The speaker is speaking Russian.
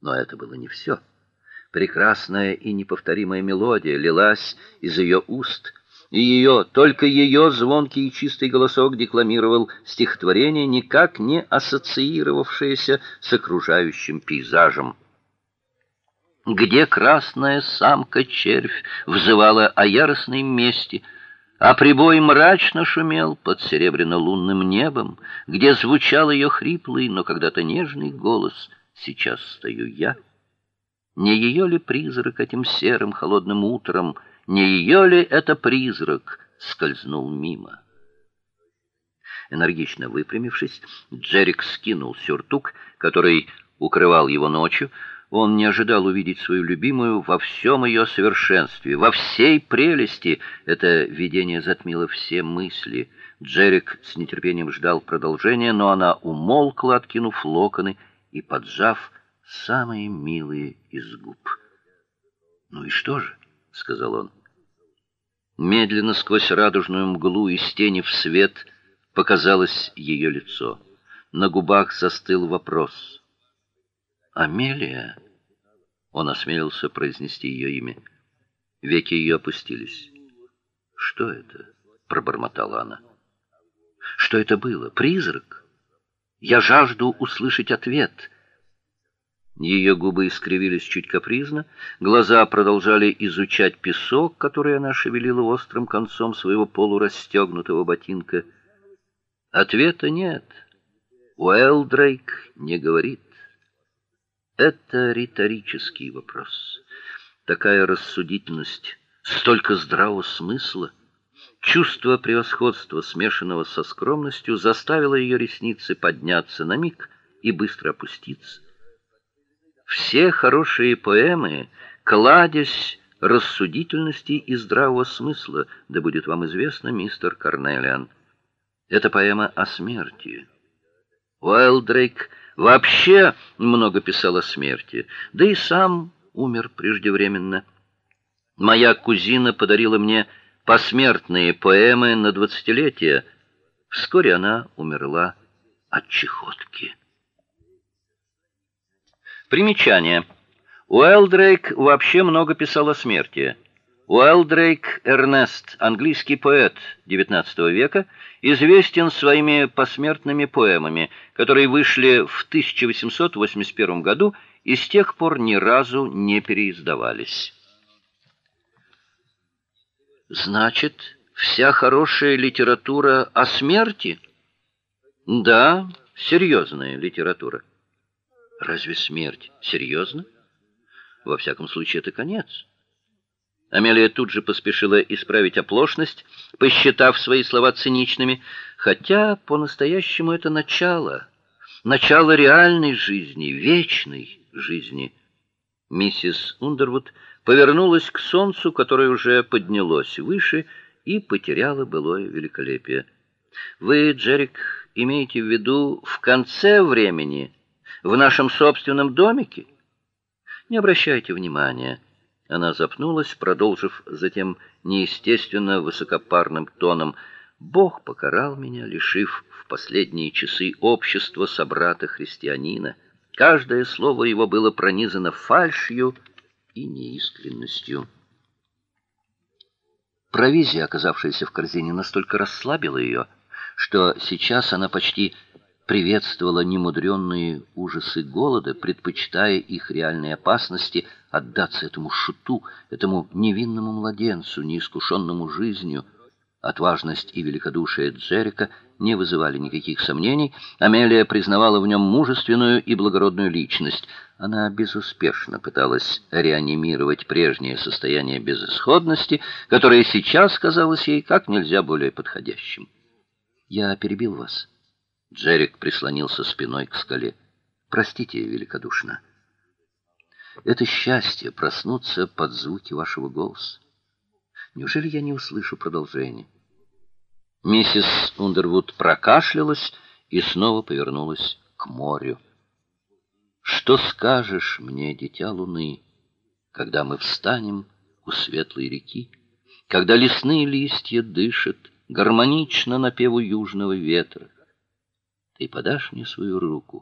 Но это было не все. Прекрасная и неповторимая мелодия лилась из ее уст, и ее, только ее звонкий и чистый голосок декламировал стихотворение, никак не ассоциировавшееся с окружающим пейзажем. Где красная самка-червь взывала о яростной мести, а прибой мрачно шумел под серебряно-лунным небом, где звучал ее хриплый, но когда-то нежный голос «Сейчас стою я». Не ее ли призрак этим серым холодным утром, не ее ли это призрак скользнул мимо? Энергично выпрямившись, Джерик скинул сюртук, который укрывал его ночью, он не ожидал увидеть свою любимую во всем ее совершенстве, во всей прелести. Это видение затмило все мысли. Джерик с нетерпением ждал продолжения, но она умолкла, откинув локоны и поджав самые милые из губ. "Ну и что же?" сказал он. Медленно сквозь радужную мглу из тени в свет показалось ее лицо. На губах застыл вопрос. Амелия. Он осмелился произнести ее имя. Веки ее опустились. Что это? пробормотала она. Что это было? Призрак? Я жажду услышать ответ. Ее губы искривились чуть капризно, глаза продолжали изучать песок, который она шевелила острым концом своего полурастегнутого ботинка. Ответа нет. Уэлдрейк не говорит. Это риторический вопрос. Такая рассудительность, столько здравого смысла, чувство превосходства, смешанного со скромностью, заставило ее ресницы подняться на миг и быстро опуститься. Все хорошие поэмы кладезь рассудительности и здравого смысла, да будет вам известно, мистер Карнелиан. Это поэма о смерти. Уайлдрейк вообще много писал о смерти, да и сам умер преждевременно. Моя кузина подарила мне посмертные поэмы на двадцатилетие. Вскоре она умерла от чехотки. Примечание. Уэлдрейк вообще много писал о смерти. Уэлдрейк Эрнест, английский поэт XIX века, известен своими посмертными поэмами, которые вышли в 1881 году и с тех пор ни разу не переиздавались. Значит, вся хорошая литература о смерти? Да, серьезная литература. Разве смерть серьезна? Во всяком случае, это конец. Амелия тут же поспешила исправить оплошность, посчитав свои слова циничными, хотя по-настоящему это начало, начало реальной жизни, вечной жизни. Миссис Ундервуд повернулась к солнцу, которое уже поднялось выше и потеряло былое великолепие. Вы, Джерик, имеете в виду в конце времени, в нашем собственном домике? Не обращайте внимания. Она запнулась, продолжив затем неестественно высокопарным тоном: "Бог покарал меня, лишив в последние часы общества собрата-христианина. Каждое слово его было пронизано фальшью и неискренностью". Провизия, оказавшаяся в корзине, настолько расслабила ее, что сейчас она почти приветствовала немудренные ужасы голода, предпочитая их реальной опасности отдаться этому шуту, этому невинному младенцу, неискушенному жизнью. Отважность и великодушие Джерика не вызывали никаких сомнений. Амелия признавала в нем мужественную и благородную личность. Она безуспешно пыталась реанимировать прежнее состояние безысходности, которое сейчас казалось ей как нельзя более подходящим. Я перебил вас. Джерик прислонился спиной к скале. Простите великодушно. Это счастье проснуться под звуки вашего голоса. Неужели я не услышу продолжения? Миссис Ундервуд прокашлялась и снова повернулась к морю. Что скажешь мне, дитя луны, когда мы встанем у светлой реки, когда лесные листья дышат гармонично напеву южного ветра? Ты подашь мне свою руку,